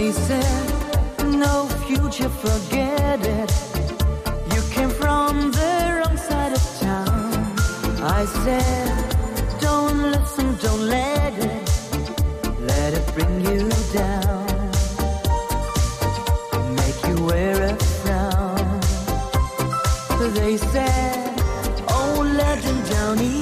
They said, no future, forget it. You came from the wrong side of town. I said, don't listen, don't let it, let it bring you down. Make you wear a frown. They said, oh, let them down easy.